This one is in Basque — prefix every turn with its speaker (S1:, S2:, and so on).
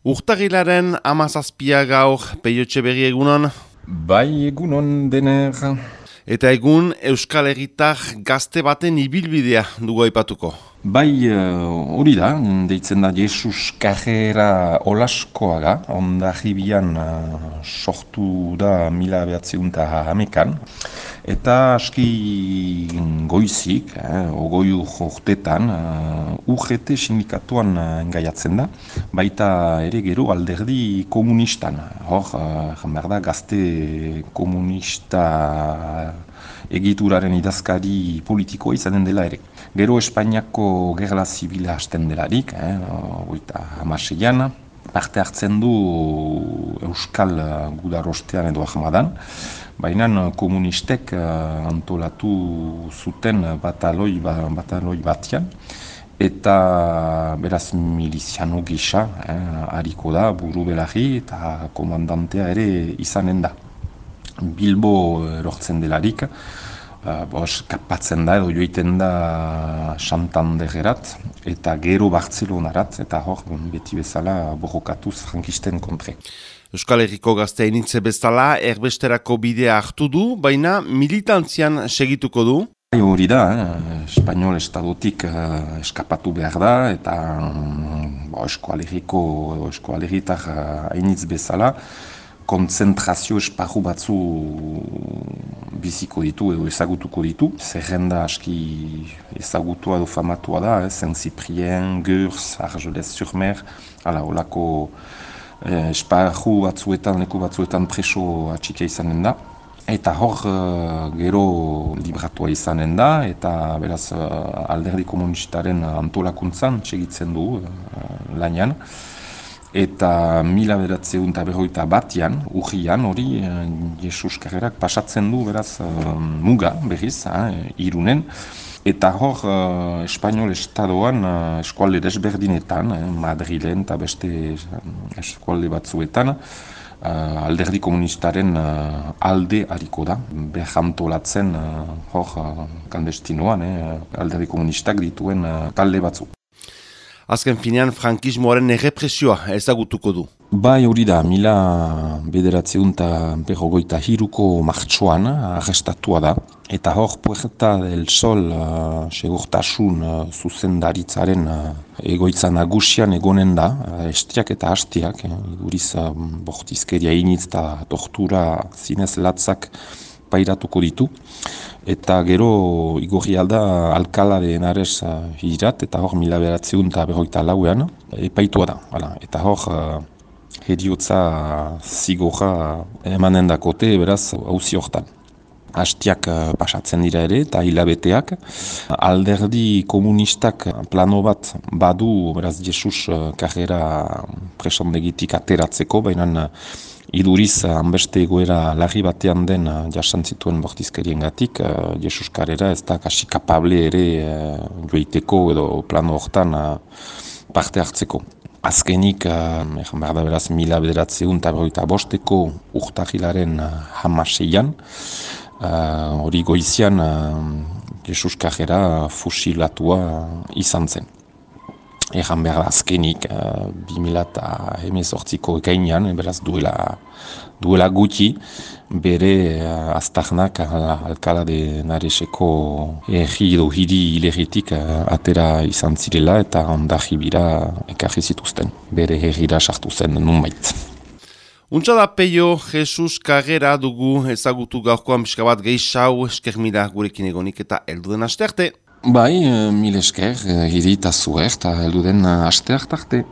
S1: Urtagilaren amazazpia gaur peiotxe berri egunon.
S2: Bai egunon dener.
S1: Eta egun Euskal Herritar gazte baten ibilbidea dugu aipatuko.
S2: Bai hori da, deitzen da Jesus Kajera Olaskoaga, onda jibian uh, sortu da mila behatzeunta hamekan. Eta aski goizik, eh, ogoi urtetan, uh, UGT sindikatuan engaiatzen da, baita ere gero alderdi komunistan. Hor, uh, da, gazte komunista egituraren idazkari politikoa izanen dela ere. Gero Espainiako gerla zibila hasten delarik, eh, oita hamaseian, parte hartzen du Euskal Gudarostean edo Ahmadan, baina komunistek uh, antolatu zuten bataloi, ba, bataloi batian, eta beraz miliziano gisa, eh, hariko da, buru belagi eta komandantea ere izanen da. Bilbo erortzen delarik, uh, bos, kapatzen da edo joiten da Santandererat eta gero Bartzelonarat eta hor beti bezala borrokatuz frankisten kontre.
S1: Euskal Herriko gaztea initze bezala erbesterako bidea hartu du, baina militantzian segituko du.
S2: Bai, hori da, eh? Espainol estadotik uh, eskapatu behar da eta um, bo, eskualeriko, eskualeritar uh, bezala konzentrazio esparru batzu biziko ditu edo ezagutuko ditu. Zerrenda aski ezagutua edo famatua da, eh? Saint-Cyprien, Gurs, Argelès-sur-Mer, ala, olako eh, esparru batzuetan, leku batzuetan preso atxikia izanen da. Eta hor uh, gero libratua izanen da, eta beraz uh, alderdi komunistaren antolakuntzan txegitzen du uh, lanian eta mila beratzeun eta berroita batian, urrian hori, eh, Jesus Karrerak pasatzen du beraz uh, muga berriz, eh, irunen, eta hor uh, Espainol Estadoan uh, eskualde desberdinetan, eh, Madrilen eta beste eskualde batzuetan, uh, alderdi komunistaren uh, alde hariko da, behantolatzen uh, hor uh, kandestinoan, eh, alderdi komunistak dituen uh, talde batzu
S1: azken finean frankismoaren errepresioa ezagutuko du.
S2: Bai hori da, mila bederatzeun eta berrogoita hiruko martxoan arrestatua da. Eta hor, Puerta del Sol, uh, segurtasun uh, zuzendaritzaren uh, egoitza nagusian egonen da, uh, estiak eta hastiak, eh, iduriz uh, bortizkeria initz eta tortura zinez latzak pairatuko ditu eta gero igorri alda alkalare narez uh, hirat, eta hor mila beratzeun eta berroita lauean, epaitua da. Hala. Eta hor uh, heriotza zigorra emanen dakote, beraz, hauzi hortan. Astiak pasatzen dira ere, eta hilabeteak. Alderdi komunistak plano bat badu, beraz, Jesus karrera presondegitik ateratzeko, baina Iduriz, hanbeste egoera lagi batean den uh, jasan zituen bortizkerien gatik, uh, Jesus Karera ez da kasi kapable ere joiteko edo plano hortan parte hartzeko. Azkenik, uh, behar da beraz, mila bederatzeun eta bosteko urtahilaren hamaseian, hori goizian Jesus Karera fusilatua izan zen. Egan behar azkenik, uh, 2018ko ekainan, beraz duela, duela gutxi, bere uh, aztarnak uh, alkala de nareseko erri edo hiri hileritik uh, atera izan zirela eta ondaji bira ekarri zituzten. Bere herrira sartu zen nun bait.
S1: Untsa da peio, Jesus Kagera dugu ezagutu gaurkoan pixka bat gehiago eskermida gurekin egonik eta elduden aste.
S2: Bai, eh, mil esker, hiri eh, eta zuer, eta eh, aste hartarte.